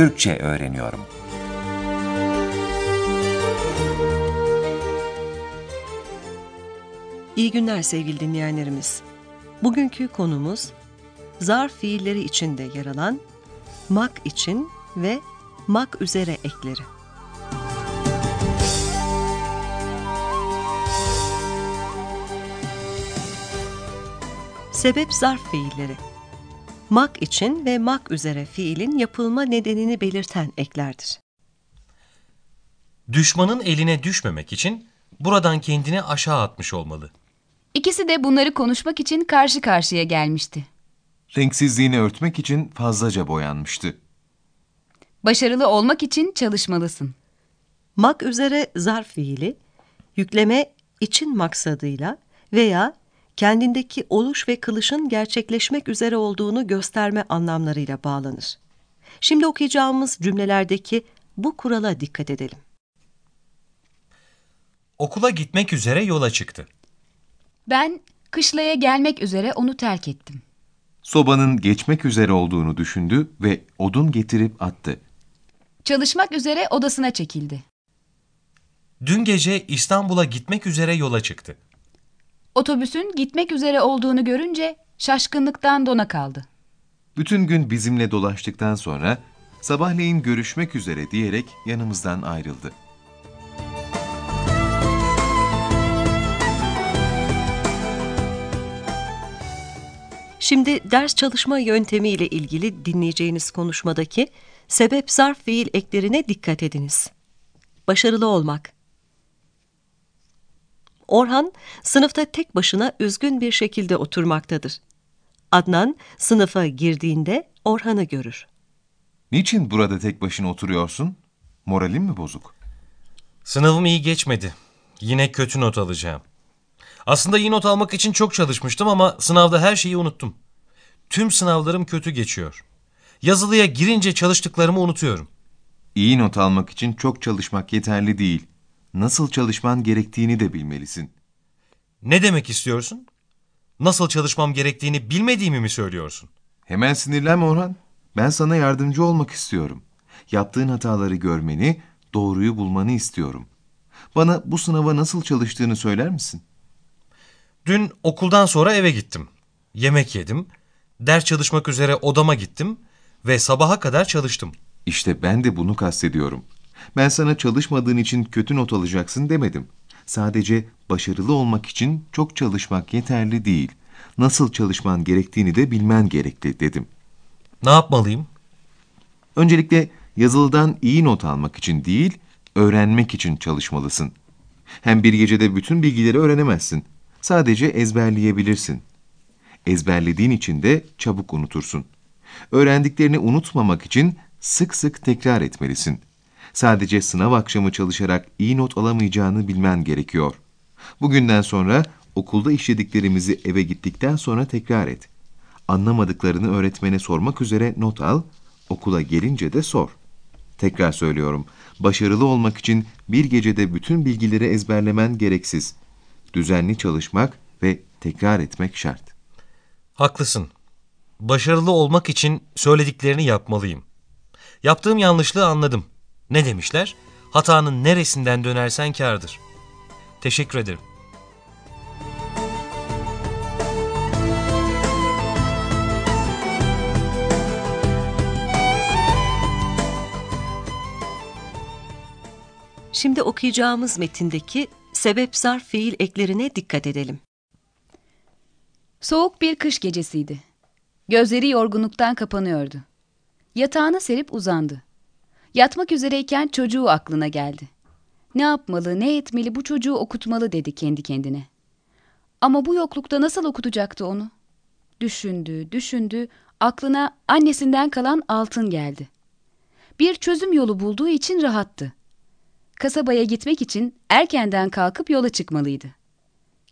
Türkçe öğreniyorum. İyi günler sevgili dinleyenlerimiz. Bugünkü konumuz zarf fiilleri içinde yer alan mak için ve mak üzere ekleri. Sebep zarf fiilleri. Mak için ve mak üzere fiilin yapılma nedenini belirten eklerdir. Düşmanın eline düşmemek için buradan kendini aşağı atmış olmalı. İkisi de bunları konuşmak için karşı karşıya gelmişti. Renksizliğini örtmek için fazlaca boyanmıştı. Başarılı olmak için çalışmalısın. Mak üzere zarf fiili, yükleme için maksadıyla veya kendindeki oluş ve kılışın gerçekleşmek üzere olduğunu gösterme anlamlarıyla bağlanır. Şimdi okuyacağımız cümlelerdeki bu kurala dikkat edelim. Okula gitmek üzere yola çıktı. Ben kışlaya gelmek üzere onu terk ettim. Sobanın geçmek üzere olduğunu düşündü ve odun getirip attı. Çalışmak üzere odasına çekildi. Dün gece İstanbul'a gitmek üzere yola çıktı. Otobüsün gitmek üzere olduğunu görünce şaşkınlıktan dona kaldı. Bütün gün bizimle dolaştıktan sonra sabahleyin görüşmek üzere diyerek yanımızdan ayrıldı. Şimdi ders çalışma yöntemi ile ilgili dinleyeceğiniz konuşmadaki sebep zarf fiil eklerine dikkat ediniz. Başarılı olmak. Orhan sınıfta tek başına üzgün bir şekilde oturmaktadır. Adnan sınıfa girdiğinde Orhan'ı görür. Niçin burada tek başına oturuyorsun? Moralin mi bozuk? Sınavım iyi geçmedi. Yine kötü not alacağım. Aslında iyi not almak için çok çalışmıştım ama sınavda her şeyi unuttum. Tüm sınavlarım kötü geçiyor. Yazılıya girince çalıştıklarımı unutuyorum. İyi not almak için çok çalışmak yeterli değil. Nasıl çalışman gerektiğini de bilmelisin. Ne demek istiyorsun? Nasıl çalışmam gerektiğini bilmediğimi mi söylüyorsun? Hemen sinirlenme Orhan. Ben sana yardımcı olmak istiyorum. Yaptığın hataları görmeni, doğruyu bulmanı istiyorum. Bana bu sınava nasıl çalıştığını söyler misin? Dün okuldan sonra eve gittim. Yemek yedim. Ders çalışmak üzere odama gittim ve sabaha kadar çalıştım. İşte ben de bunu kastediyorum. Ben sana çalışmadığın için kötü not alacaksın demedim. Sadece başarılı olmak için çok çalışmak yeterli değil. Nasıl çalışman gerektiğini de bilmen gerekli dedim. Ne yapmalıyım? Öncelikle yazılıdan iyi not almak için değil, öğrenmek için çalışmalısın. Hem bir gecede bütün bilgileri öğrenemezsin. Sadece ezberleyebilirsin. Ezberlediğin için de çabuk unutursun. Öğrendiklerini unutmamak için sık sık tekrar etmelisin. Sadece sınav akşamı çalışarak iyi not alamayacağını bilmen gerekiyor. Bugünden sonra okulda işlediklerimizi eve gittikten sonra tekrar et. Anlamadıklarını öğretmene sormak üzere not al, okula gelince de sor. Tekrar söylüyorum, başarılı olmak için bir gecede bütün bilgileri ezberlemen gereksiz. Düzenli çalışmak ve tekrar etmek şart. Haklısın. Başarılı olmak için söylediklerini yapmalıyım. Yaptığım yanlışlığı anladım. Ne demişler? Hatanın neresinden dönersen kârdır. Teşekkür ederim. Şimdi okuyacağımız metindeki sebep zarf fiil eklerine dikkat edelim. Soğuk bir kış gecesiydi. Gözleri yorgunluktan kapanıyordu. Yatağını serip uzandı. Yatmak üzereyken çocuğu aklına geldi. Ne yapmalı, ne etmeli bu çocuğu okutmalı dedi kendi kendine. Ama bu yoklukta nasıl okutacaktı onu? Düşündü, düşündü, aklına annesinden kalan altın geldi. Bir çözüm yolu bulduğu için rahattı. Kasabaya gitmek için erkenden kalkıp yola çıkmalıydı.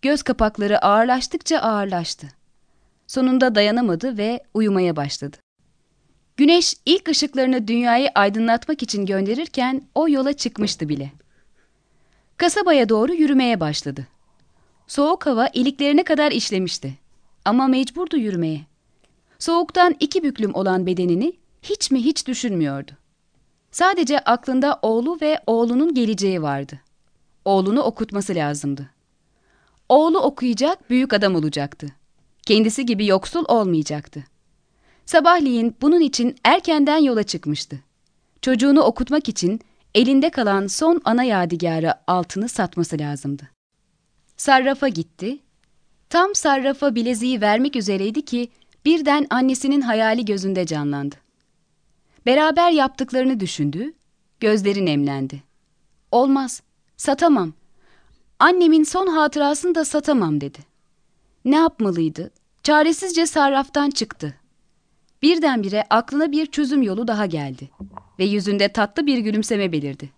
Göz kapakları ağırlaştıkça ağırlaştı. Sonunda dayanamadı ve uyumaya başladı. Güneş ilk ışıklarını dünyayı aydınlatmak için gönderirken o yola çıkmıştı bile. Kasabaya doğru yürümeye başladı. Soğuk hava iliklerine kadar işlemişti. Ama mecburdu yürümeye. Soğuktan iki büklüm olan bedenini hiç mi hiç düşünmüyordu. Sadece aklında oğlu ve oğlunun geleceği vardı. Oğlunu okutması lazımdı. Oğlu okuyacak, büyük adam olacaktı. Kendisi gibi yoksul olmayacaktı. Sabahleyin bunun için erkenden yola çıkmıştı. Çocuğunu okutmak için elinde kalan son ana yadigarı altını satması lazımdı. Sarrafa gitti. Tam sarrafa bileziği vermek üzereydi ki birden annesinin hayali gözünde canlandı. Beraber yaptıklarını düşündü, gözleri nemlendi. Olmaz, satamam. Annemin son hatırasını da satamam dedi. Ne yapmalıydı? Çaresizce sarraftan çıktı. Birdenbire aklına bir çözüm yolu daha geldi ve yüzünde tatlı bir gülümseme belirdi.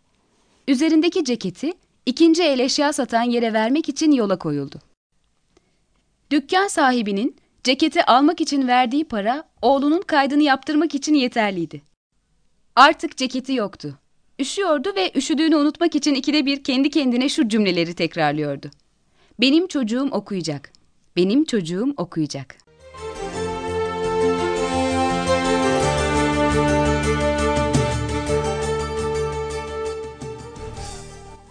Üzerindeki ceketi ikinci el eşya satan yere vermek için yola koyuldu. Dükkan sahibinin ceketi almak için verdiği para oğlunun kaydını yaptırmak için yeterliydi. Artık ceketi yoktu. Üşüyordu ve üşüdüğünü unutmak için ikide bir kendi kendine şu cümleleri tekrarlıyordu. Benim çocuğum okuyacak. Benim çocuğum okuyacak.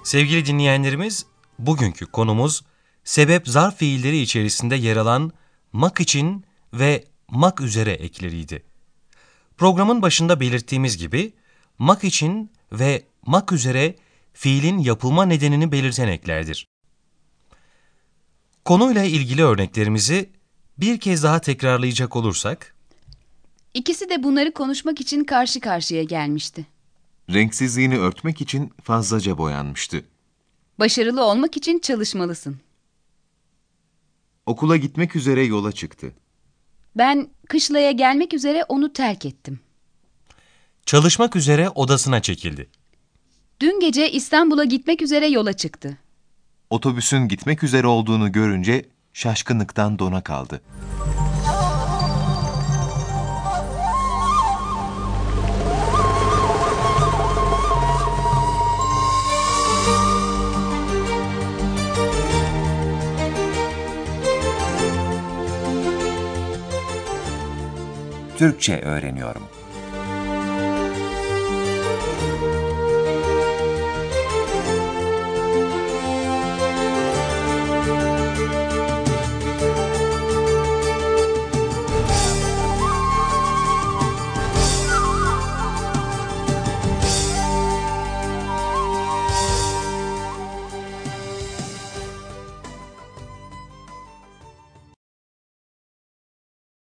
Sevgili dinleyenlerimiz, bugünkü konumuz sebep zarf fiilleri içerisinde yer alan mak için ve mak üzere ekleriydi. Programın başında belirttiğimiz gibi mak için ve mak üzere fiilin yapılma nedenini belirten eklerdir. Konuyla ilgili örneklerimizi bir kez daha tekrarlayacak olursak, İkisi de bunları konuşmak için karşı karşıya gelmişti. Renksizliğini örtmek için fazlaca boyanmıştı. Başarılı olmak için çalışmalısın. Okula gitmek üzere yola çıktı. Ben kışlaya gelmek üzere onu terk ettim. çalışmak üzere odasına çekildi. Dün gece İstanbul'a gitmek üzere yola çıktı. Otobüsün gitmek üzere olduğunu görünce şaşkınlıktan dona kaldı. Türkçe öğreniyorum.